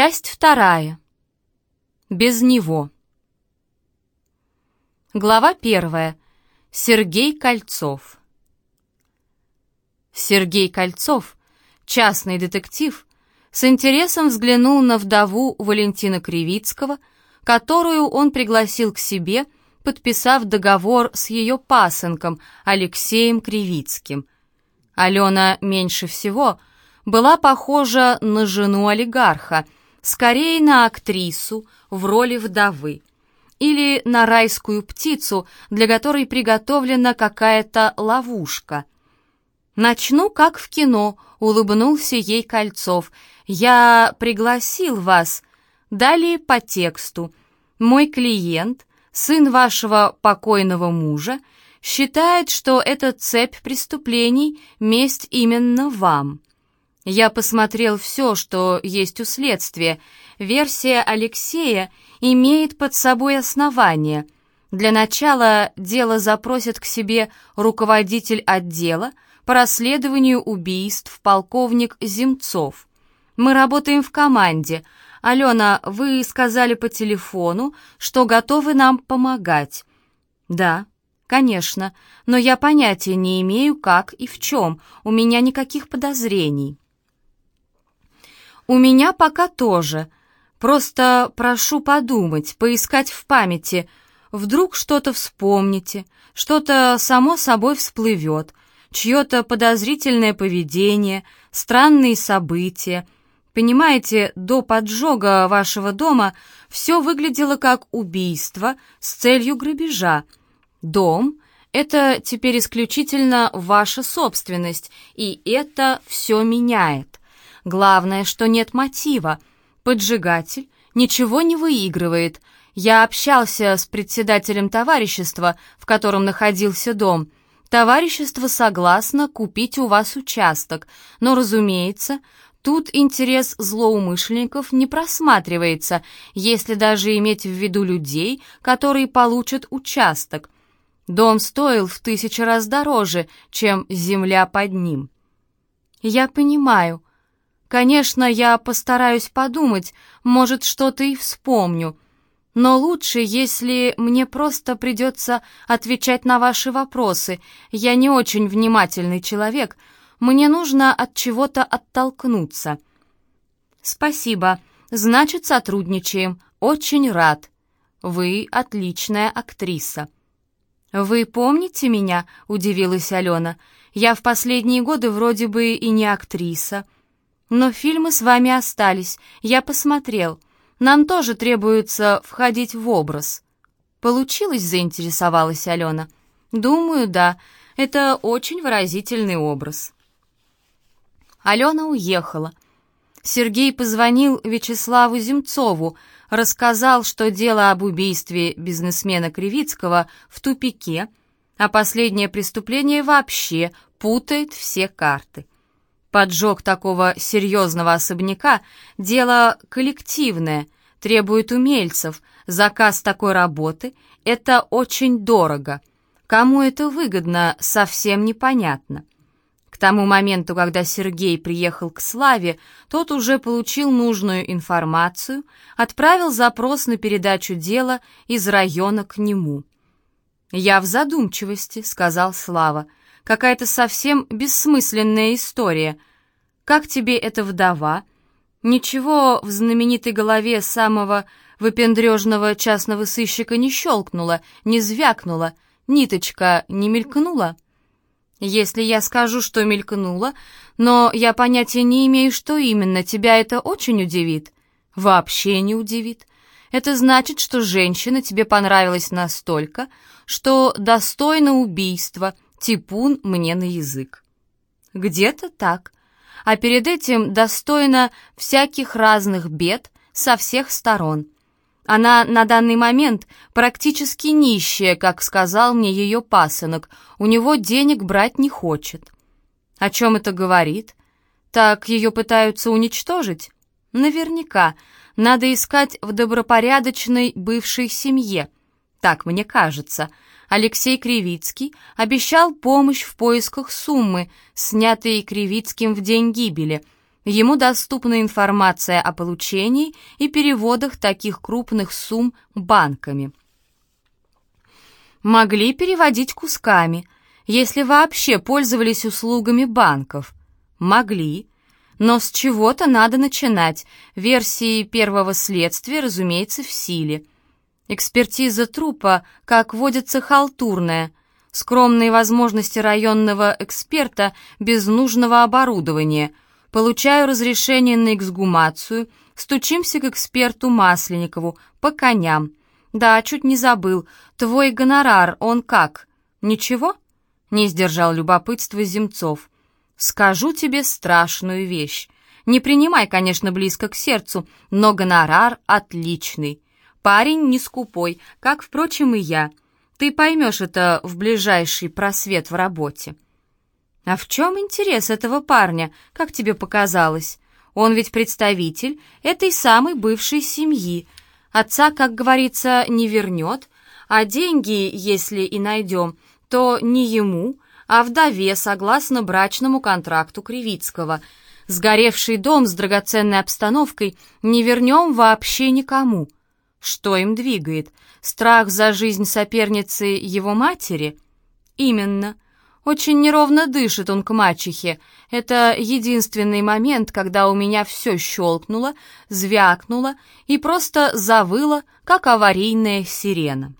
Часть вторая. Без него. Глава первая. Сергей Кольцов. Сергей Кольцов, частный детектив, с интересом взглянул на вдову Валентина Кривицкого, которую он пригласил к себе, подписав договор с ее пасынком Алексеем Кривицким. Алена меньше всего была похожа на жену олигарха — скорее на актрису в роли вдовы или на райскую птицу, для которой приготовлена какая-то ловушка. «Начну, как в кино», — улыбнулся ей Кольцов. «Я пригласил вас. Далее по тексту. Мой клиент, сын вашего покойного мужа, считает, что эта цепь преступлений — месть именно вам». Я посмотрел все, что есть у следствия. Версия Алексея имеет под собой основание. Для начала дело запросит к себе руководитель отдела по расследованию убийств полковник Земцов. Мы работаем в команде. Алена, вы сказали по телефону, что готовы нам помогать. Да, конечно, но я понятия не имею, как и в чем. У меня никаких подозрений. «У меня пока тоже. Просто прошу подумать, поискать в памяти. Вдруг что-то вспомните, что-то само собой всплывет, чье-то подозрительное поведение, странные события. Понимаете, до поджога вашего дома все выглядело как убийство с целью грабежа. Дом — это теперь исключительно ваша собственность, и это все меняет. Главное, что нет мотива. Поджигатель ничего не выигрывает. Я общался с председателем товарищества, в котором находился дом. Товарищество согласно купить у вас участок, но, разумеется, тут интерес злоумышленников не просматривается, если даже иметь в виду людей, которые получат участок. Дом стоил в тысячу раз дороже, чем земля под ним. «Я понимаю», Конечно, я постараюсь подумать, может, что-то и вспомню. Но лучше, если мне просто придется отвечать на ваши вопросы. Я не очень внимательный человек. Мне нужно от чего-то оттолкнуться. Спасибо. Значит, сотрудничаем. Очень рад. Вы отличная актриса. Вы помните меня? Удивилась Алена. Я в последние годы вроде бы и не актриса. Но фильмы с вами остались, я посмотрел. Нам тоже требуется входить в образ». «Получилось?» — заинтересовалась Алена. «Думаю, да. Это очень выразительный образ». Алена уехала. Сергей позвонил Вячеславу Земцову, рассказал, что дело об убийстве бизнесмена Кривицкого в тупике, а последнее преступление вообще путает все карты. Поджог такого серьезного особняка — дело коллективное, требует умельцев. Заказ такой работы — это очень дорого. Кому это выгодно, совсем непонятно. К тому моменту, когда Сергей приехал к Славе, тот уже получил нужную информацию, отправил запрос на передачу дела из района к нему. «Я в задумчивости», — сказал Слава. Какая-то совсем бессмысленная история. Как тебе эта вдова? Ничего в знаменитой голове самого выпендрежного частного сыщика не щелкнуло, не звякнуло, ниточка не мелькнула? Если я скажу, что мелькнула, но я понятия не имею, что именно, тебя это очень удивит? Вообще не удивит. Это значит, что женщина тебе понравилась настолько, что достойна убийства — типун мне на язык. Где-то так. А перед этим достойна всяких разных бед со всех сторон. Она на данный момент практически нищая, как сказал мне ее пасынок, у него денег брать не хочет. О чем это говорит? Так ее пытаются уничтожить? Наверняка. Надо искать в добропорядочной бывшей семье. Так мне кажется. Алексей Кривицкий обещал помощь в поисках суммы, снятой Кривицким в день гибели. Ему доступна информация о получении и переводах таких крупных сумм банками. Могли переводить кусками, если вообще пользовались услугами банков. Могли. Но с чего-то надо начинать. Версии первого следствия, разумеется, в силе. Экспертиза трупа, как водится, халтурная. Скромные возможности районного эксперта без нужного оборудования. Получаю разрешение на эксгумацию, стучимся к эксперту Масленникову, по коням. Да, чуть не забыл. Твой гонорар, он как? Ничего? Не сдержал любопытства Земцов. Скажу тебе страшную вещь. Не принимай, конечно, близко к сердцу, но гонорар отличный. Парень не скупой, как, впрочем, и я. Ты поймешь это в ближайший просвет в работе. А в чем интерес этого парня, как тебе показалось? Он ведь представитель этой самой бывшей семьи. Отца, как говорится, не вернет, а деньги, если и найдем, то не ему, а вдове, согласно брачному контракту Кривицкого. Сгоревший дом с драгоценной обстановкой не вернем вообще никому. Что им двигает? Страх за жизнь соперницы его матери? Именно. Очень неровно дышит он к мачехе. Это единственный момент, когда у меня все щелкнуло, звякнуло и просто завыло, как аварийная сирена.